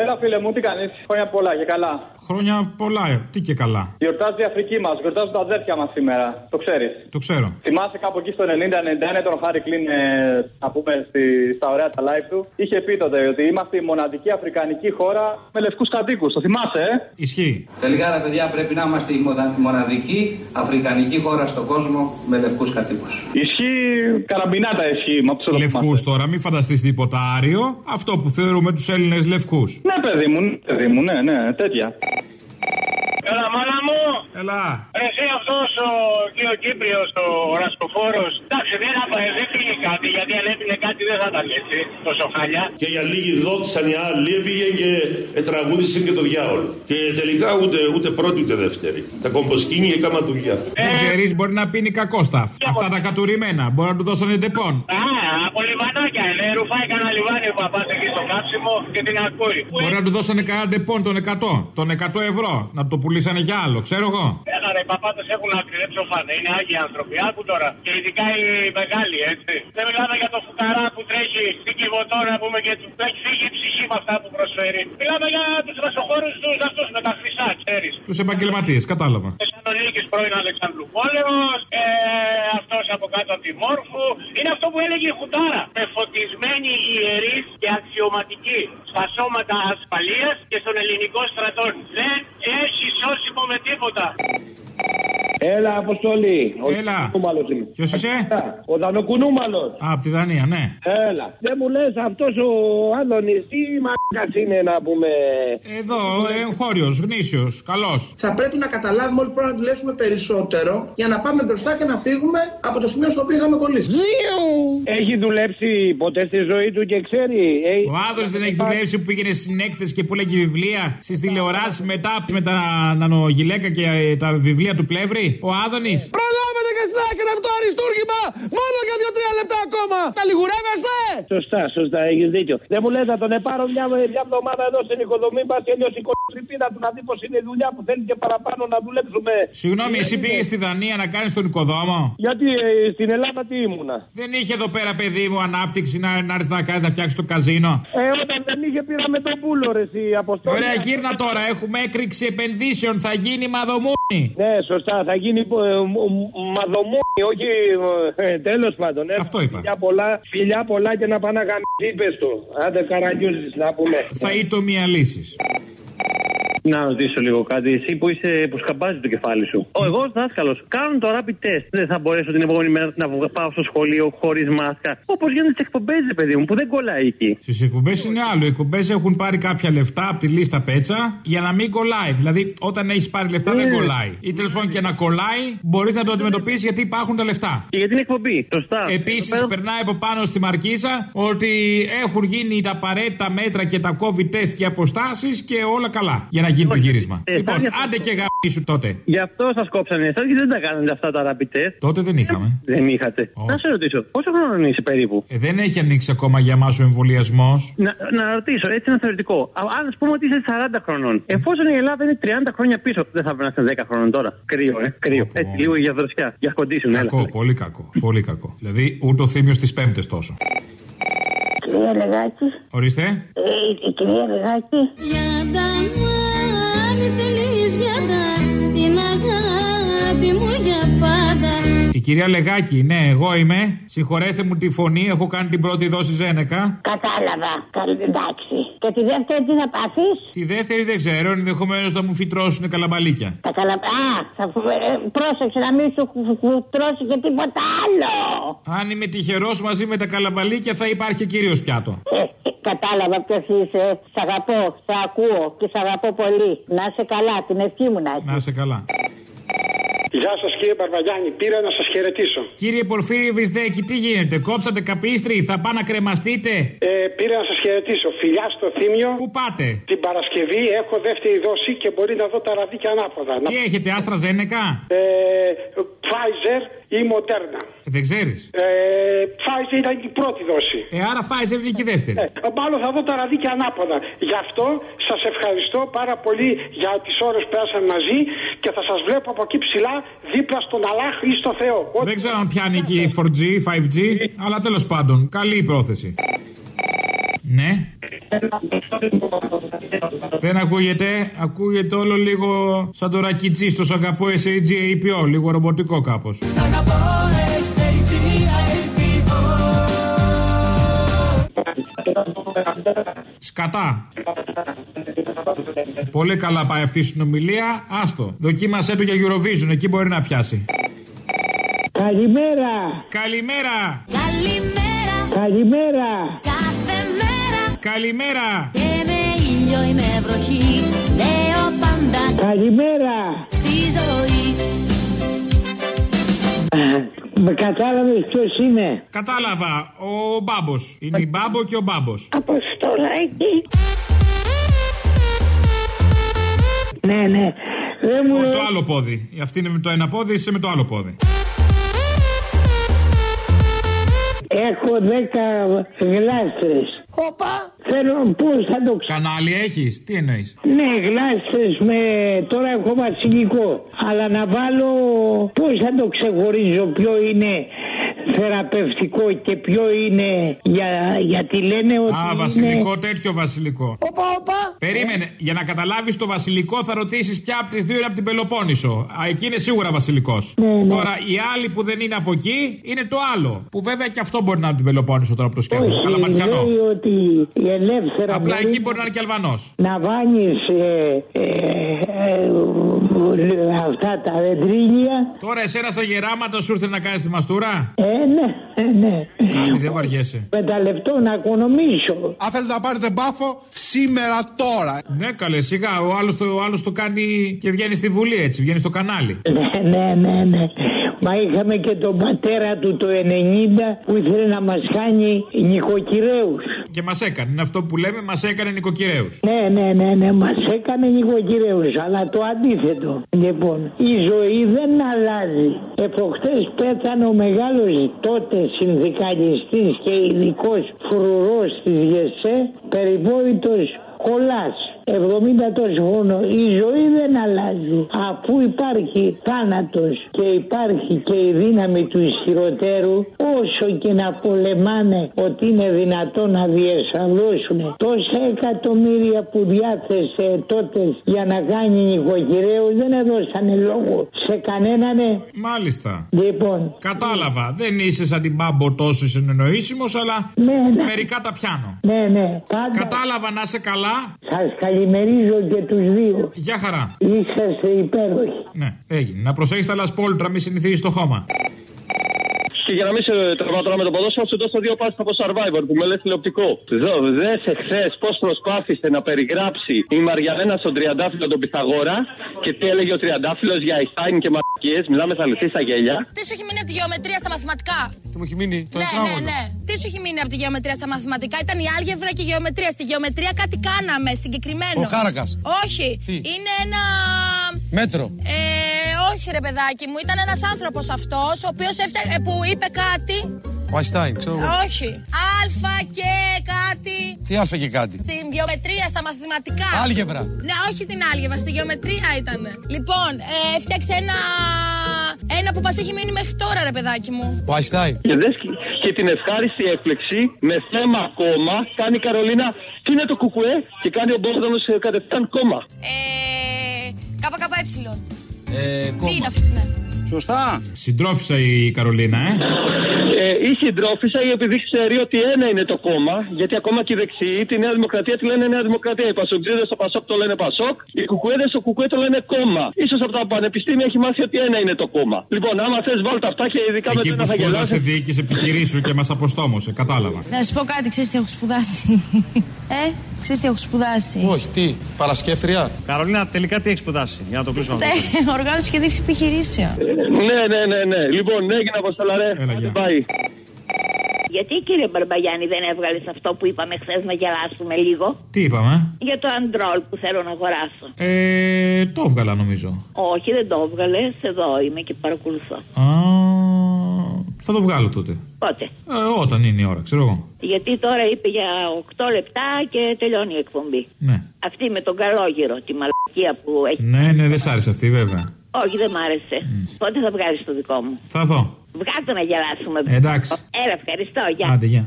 Έλα, φίλε μου, τι κάνεις; Χρόνια πολλά και καλά. Χρόνια πολλά, τι και καλά. Γιορτάζει η Αφρική μας, γιορτάζουν τα αδέρφια μας σήμερα. Το ξέρεις. Το ξέρω. Θυμάσαι κάπου εκεί στο 90-91 τον Χάρη Κλίν, ε, να πούμε στη, στα ωραία τα live του. Είχε πει τότε ότι είμαστε η μοναδική αφρικανική χώρα με λευκούς κατοίκους. Το θυμάσαι, ε; Ισχύει. Τελικά, ρε παιδιά, πρέπει να είμαστε η μοναδική αφρικανική χώρα στον κόσμο με λευκούς κατοίκους. Ισχύει, καραμπινάτα ισχύει. Μα Λευκούς τώρα, μην φανταστείς τίποτα άριο. Αυτό που θεωρούμε τους Έλληνες λευκούς. Ναι, παιδί μου, ναι, παιδί μου, ναι, ναι, τέτοια. Έλα, μάνα μου. Έλα. Εσύ αυτός ο κύριο Κύπριος, ο Ρασκοφόρος. Εντάξει, δεν, θα, δεν πήγε κάτι, γιατί αν έπινε κάτι δεν θα ήταν έτσι, τόσο χάλια. Και για λίγοι δόξαν οι άλλοι έπηγε και τραγούδησε και το διάολο. Και τελικά ούτε, ούτε πρώτη ούτε δεύτερη. Τα κομποσκίνη έκανα δουλειά. Δεν ξέρει, μπορεί να πίνει κακό σταφ. Αυτά τα κατουρημένα. Μπορεί να του δώσανε τεπών. Α, από λιβανάκια, ναι, ρουφάει κανένα λιβάνι που πα εκεί στο κάψιμο και την ακούει. Μπορεί να του δώσανε κανένα τεπών τον 100. Τον 100 ευρώ. Να το πουλήσανε για άλλο, ξέρω εγώ. Έλα ρε, οι παπάτε έχουν άκρη, δεν ψοφάνε. Είναι άγιοι άνθρωποι. Άκου τώρα. Και ειδικά οι μεγάλοι, έτσι. Δεν μιλάμε για το φουκαρά που τρέχει στην κυβωτόρα, να πούμε, και του έχει φύγει η ψυχή με αυτά που προσφέρει. Μιλάμε για τους ρασοχώρου τους αυτούς με τα χρυσά, ξέρεις. Τους επαγγελματίες, κατάλαβα. Θεσσαλονίκη πρώην Αλεξανδρού Πόλεμο, ε, αυτός από κάτω από τη Μόρφου. Είναι αυτό που έλεγε η Χουτάρα. Με φωτισμένοι ιερεί και αξιωματικοί στα σώματα ασφαλείας και στον ελληνικό στρατό. Δεν έχει σώσιμο με τίποτα. Έλα, Αποστολή. Έλα. Ο Ποιος είσαι; Ο Δανοκουνούμαλος. Α, από τη Δανία, ναι. Έλα. Δεν μου λες αυτός ο Άδωνης τι μαλάκα είναι να πούμε. Εδώ, εγχώριο, γνήσιος, καλός. Θα πρέπει να καταλάβουμε όλοι πρέπει να δουλέψουμε περισσότερο για να πάμε μπροστά και να φύγουμε από το σημείο στο οποίο είχαμε κολλήσει. Έχει δουλέψει ποτέ στη ζωή του και ξέρει. Ο Άδωνης δεν έχει δουλέψει που πήγαινε στην έκθεση και που λέγει βιβλία στις τηλεοράσεις μετά με τα νανογιλέκα και τα βιβλία του πλεύρη; Ο Άδωνης. Προλάβετε και συνάκρι αυτό αριστούργημα! Μόνο για δύο-τρία λεπτά ακόμα! Τα λιγουρεύεστε! Σωστά, σωστά, έχεις δίκιο. Δεν μου λες να τον επάρω μια, μια εβδομάδα εδώ στην οικοδομή μα και λιώσει η κολοτριπίδα του να δει πως είναι η δουλειά που θέλει και παραπάνω να δουλέψουμε. Συγγνώμη, εσύ πήγες στη Δανία να κάνεις τον οικοδόμο; Γιατί ε, στην Ελλάδα τι ήμουνα; Δεν είχε εδώ πέρα παιδί μου ανάπτυξη να, να έρθεις να κάνεις να φτιάξεις το καζίνο; Ε, όταν δεν είχε πήραμε τον πούλο ρε εσύ αποστόλη. Ωραία, γύρνα τώρα. Έχουμε έκρηξη επενδύσεων. Θα γίνει μαδομούνι. Ναι, σωστά. Θα γίνει ε, μαδομούνι, όχι. Ε, Τέλος πάντων. Ε, Αυτό είπα. Φιλιά πολλά, φιλιά πολλά και να πάνε να γαμίσει του. Άντε καραγκιούζη να πούμε. Θα ήτο μία λύσης. Να ρωτήσω λίγο κάτι. Εσύ που είσαι που σκαμπάζεις το κεφάλι σου. Ο εγώ δάσκαλος. Κάνουν το rapid test. Δεν θα μπορέσω την επόμενη μέρα να πάω στο σχολείο χωρίς μάσκα. Όπως γίνονται στις εκπομπές, παιδί μου, που δεν κολλάει εκεί. Στις εκπομπές είναι άλλο. Οι εκπομπές έχουν πάρει κάποια λεφτά από τη λίστα πέτσα για να μην κολλάει. Δηλαδή, όταν έχεις πάρει λεφτά δεν Ναι. κολλάει. Ή τέλος πάντων και να κολλάει, μπορείς να το αντιμετωπίσεις γιατί υπάρχουν τα λεφτά. Και για την εκπομπή. Σωστά. Επίσης, περνάει από πάνω στη μαρκίζα ότι έχουν γίνει τα απαραίτητα μέτρα και τα COVID test και αποστάσεις και όλα καλά για να γίνει το γύρισμα. Ε, λοιπόν, θα- άντε και γαμίσου τότε. Γι' αυτό σας κόψανε εσάς και δεν τα κάνατε αυτά τα rapid test. Τότε δεν είχαμε. Δεν είχατε. Να σε ρωτήσω, πόσο χρόνο είσαι περίπου; Ε, δεν έχει ανοίξει ακόμα για μα ο εμβολιασμός. Να, να ρωτήσω, έτσι ένα θεωρητικό. Α ας πούμε ότι είσαι 40 χρονών. Εφόσον η Ελλάδα είναι 30 χρόνια πίσω, δεν θα πρέπει να είσαι 10 χρονών τώρα. Κρύο, ε. Κρύο. Έτσι, λίγο για δροσιά. Για κοντήσουν, έλα. Κακό, πολύ κακό. Πολύ κακό. Δηλαδή, ούτε ο θύμιο τη Πέμπτες τόσο. Κυρία Λεγάκη. Ορίστε. Ε, η κυρία Λεγάκη. Για τα Η κυρία Λεγάκη, ναι, εγώ είμαι. Συγχωρέστε μου τη φωνή, έχω κάνει την πρώτη δόση Ζένεκα. Κατάλαβα. Καλή, εντάξει. Και τη δεύτερη τι θα πάθεις; Τη δεύτερη δεν ξέρω, ενδεχομένως να μου φυτρώσουν καλαμπαλίκια. Τα καλα... Α, θα... ε, πρόσεξε να μην σου τρώσει και τίποτα άλλο. Αν είμαι τυχερός μαζί με τα καλαμπαλίκια, θα υπάρχει και κύριο πιάτο. Ε, ε, κατάλαβα ποιος είσαι. Σ' αγαπώ, σ' ακούω και σ' αγαπώ πολύ. Να είσαι καλά, την ευχή μου να είσαι. Να είσαι καλά. Γεια σας κύριε Μπαρβαγιάννη, πήρα να σας χαιρετήσω. Κύριε Πορφύριο Βυσδέκη, τι γίνεται, κόψατε καπίστρι, θα πάω να κρεμαστείτε; Ε, πήρα να σας χαιρετήσω. Φιλιά στο θύμιο. Πού πάτε; Την Παρασκευή έχω δεύτερη δόση και μπορεί να δω τα ραδίκια ανάποδα. Τι έχετε, άστρα Ζένεκα. Ε, Pfizer ή Moderna. Ε, δεν ξέρεις; Ε, Pfizer ήταν η πρώτη δόση. Ε, άρα Pfizer είναι και η δεύτερη. Ε, μάλλον θα δω τα ραδίκια ανάποδα. Γι' αυτό σας ευχαριστώ πάρα πολύ για τις ώρες που πέρασαν μαζί και θα σας βλέπω από εκεί ψηλά δίπλα στον Αλάχ ή στο Θεό. Δεν ξέρω αν πιάνει εκεί 4G, 5G, αλλά τέλος πάντων, καλή η πρόθεση. Ναι. Δεν ακούγεται. Ακούγεται όλο λίγο σαν το ρακιτσί στο Σαγκαπό SAGAPO. Λίγο ρομποτικό κάπως. Σκατά. Πολύ καλά πάει αυτή η συνομιλία. Άστο. Δοκίμασέ το για Eurovision. Εκεί μπορεί να πιάσει. Καλημέρα. Καλημέρα. Καλημέρα, Καλημέρα. κάθε μέρα Καλημέρα. Και με ήλιο ή με βροχή Λέω πάντα Καλημέρα. στη ζωή Με κατάλαβες ποιος είναι; Κατάλαβα. Ο Μπάμπος. Είναι η Μπάμπο και ο Μπάμπος. Αποστολάκη. Ναι, ναι. Δεν μου Το λέει- άλλο πόδι. Αυτή είναι με το ένα πόδι, είσαι με το άλλο πόδι. Έχω δέκα γλάστρες. Οπα. Θέλω πώς θα το ξέρω. Κανάλι έχεις, τι εννοείς; Ναι, γλάστρες με... Τώρα έχω βασιλικό. Αλλά να βάλω... Πώς θα το ξεχωρίζω ποιο είναι θεραπευτικό και ποιο είναι για... γιατί λένε ότι Α, είναι... βασιλικό, τέτοιο βασιλικό. Περίμενε, για να καταλάβεις το βασιλικό θα ρωτήσεις ποια από τις δύο είναι από την Πελοπόννησο. Α, εκεί είναι σίγουρα βασιλικός. Ναι, Τώρα, οι άλλοι που δεν είναι από εκεί είναι το άλλο. Που βέβαια και αυτό μπορεί να είναι από την Πελοπόννησο τώρα που το σκέφτομαι. Όχι, Καλαματιανό. λέει ότι η ελεύθερα Απλά μπορεί εκεί μπορεί να είναι και Αλβανός. να βάνεις ε, ε, ε, αυτά τα δεντρίλια. Τώρα, εσένα στα γεράματα σου ήρθε να κάνεις τη μαστούρα; Ε, ναι, ε, ναι. Κάτι δεν βαριέσαι. Με τα λεπτό να οικονομήσω. Αν θέλετε να πάρετε μπάφο, σήμερα τώρα. Ναι, καλέ, σιγά. Ο άλλος το, ο άλλος το κάνει και βγαίνει στη Βουλή έτσι, βγαίνει στο κανάλι. Ναι, ναι, ναι, ναι. Μα είχαμε και τον πατέρα του το 90 που ήθελε να μας κάνει νοικοκυρέους. Και μας έκανε. Είναι αυτό που λέμε, μας έκανε νοικοκυρέους. Ναι, ναι, ναι, ναι, μας έκανε νοικοκυρέους, αλλά το αντίθετο. Λοιπόν, η ζωή δεν αλλάζει. Εποχτές πέθανε ο μεγάλος τότε συνδικαλιστής και ειδικός φρουρός της ΓΕΣΕ, περιβόητος Κολάς. 70 τόσο χρόνο. Η ζωή δεν αλλάζει. Αφού υπάρχει θάνατος και υπάρχει και η δύναμη του ισχυροτέρου, όσο και να πολεμάνε ότι είναι δυνατό να διεσαλώσουν τόσα εκατομμύρια που διάθεσε τότες για να κάνει νοικοκυρέου δεν έδωσαν λόγο σε κανέναν. Μάλιστα. Λοιπόν, Κατάλαβα. Δεν είσαι σαν την Μπάμπο τόσο συνεννοήσιμος, αλλά ναι, ναι. μερικά τα πιάνω. Ναι, ναι. Πάντα Κατάλαβα να είσαι καλά. σας καλημερίζω και τους δύο. Γεια χαρά. Είσαστε υπέροχοι. Ναι, έγινε. Να προσέχεις τα λασπόλτρα, μη συνηθίζει το χώμα. Και για να μην σε τραυματώ με το ποδόσφαιρο, σου δώσω δύο πάσει από Survivor που με λες τηλεοπτικό. Δε χθες πώς προσπάθησε να περιγράψει η Μαριανένα στον Τριαντάφυλλο τον Πυθαγόρα και τι έλεγε ο Τριαντάφυλλος για Αϊστάιν και μαρκίε. Μιλάμε θα λυθεί στα γέλια. Τι σου έχει μείνει από τη γεωμετρία στα μαθηματικά; Τι μου έχει μείνει; Το ναι, ναι, τετράγωνο. ναι. Τι σου έχει μείνει από τη γεωμετρία στα μαθηματικά; Ήταν η άλγευρα και η γεωμετρία. Στη γεωμετρία κάτι κάναμε συγκεκριμένο. Ο Χάρακας. Όχι. Τι; Είναι ένα. Μέτρο. Ε, όχι ρε παιδάκι μου, ήταν ένας άνθρωπος αυτός ο οποίος έφτιαξε, που είπε κάτι. Ο Αϊστάιν, ξέρω εγώ. Όχι. Αλφα και κάτι. Τι άλφα και κάτι; Στην γεωμετρία, στα μαθηματικά. Άλγευρα. Ναι, όχι την άλγευρα, στη γεωμετρία ήταν. Λοιπόν, ε, έφτιαξε ένα. Ένα που μας έχει μείνει μέχρι τώρα, ρε παιδάκι μου. Ο Αϊστάιν. Και, δες και- και την ευχάριστη έκπληξη με θέμα κόμμα κάνει η Καρολίνα. Τι είναι το κουκουέ και κάνει ο Μπόρδονος κατευθείαν κόμμα. Ε. ΚΚΕ. Ε, Τι είναι αυτό, ναι. Σωστά. Συντρόφισα η Καρολίνα, ε. Ε, η συντρόφισσα ή επειδή ξέρει ότι ένα είναι το κόμμα, γιατί ακόμα και οι δεξιοί τη Νέα Δημοκρατία τη λένε Νέα Δημοκρατία. Οι Πασοκτζίδε στο Πασόκ το λένε Πασόκ, οι Κουκουέδες στο Κουκουέ το λένε κόμμα. σω από τα πανεπιστήμια έχει μάθει ότι ένα είναι το κόμμα. Λοιπόν, άμα θες, βάλτε αυτά και ειδικά με Εκεί το που ένα θα σπούδασε γελάσεις. διοίκηση επιχειρήσεου και μας αποστόμωσε. Κατάλαβα. Να σου πω κάτι, ξέρεις τι έχω σπουδάσει; ε, ξέρεις τι έχω σπουδάσει. Όχι, τι. Παρασκεύτρια; Καρολίνα, τελικά τι έχεις σπουδάσει, για να το κλείσουμε αυτό. Τε, Οργάνωση και δίκτυο επιχειρήσεων. Ναι, ναι, ναι, ναι. Λοιπόν, ναι, έγινε αποστολά, ρε. Άντε, Πάει. Γιατί κύριε Μπαρμπαγιάννη δεν έβγαλες αυτό που είπαμε χθες να γελάσουμε λίγο; Τι είπαμε; Για το αντρόλ που θέλω να αγοράσω. Ε, το έβγαλα νομίζω. Όχι, δεν το έβγαλες. Εδώ είμαι και παρακολουθώ. Α, θα το βγάλω τότε. Πότε; Ε, όταν είναι η ώρα, ξέρω εγώ. Γιατί τώρα είπε για 8 λεπτά και τελειώνει η εκπομπή. Ναι. Αυτή με τον καλόγυρο, τη μαλακία που έχει. Ναι, ναι, δεν σ' άρεσε αυτή, βέβαια. Όχι, δεν μ' άρεσε. Πότε θα βγάλεις το δικό μου; Θα δω. Βγάλτε να γελάσουμε. Ε, εντάξει. Έλα, ευχαριστώ. Γεια. Άντε, γεια.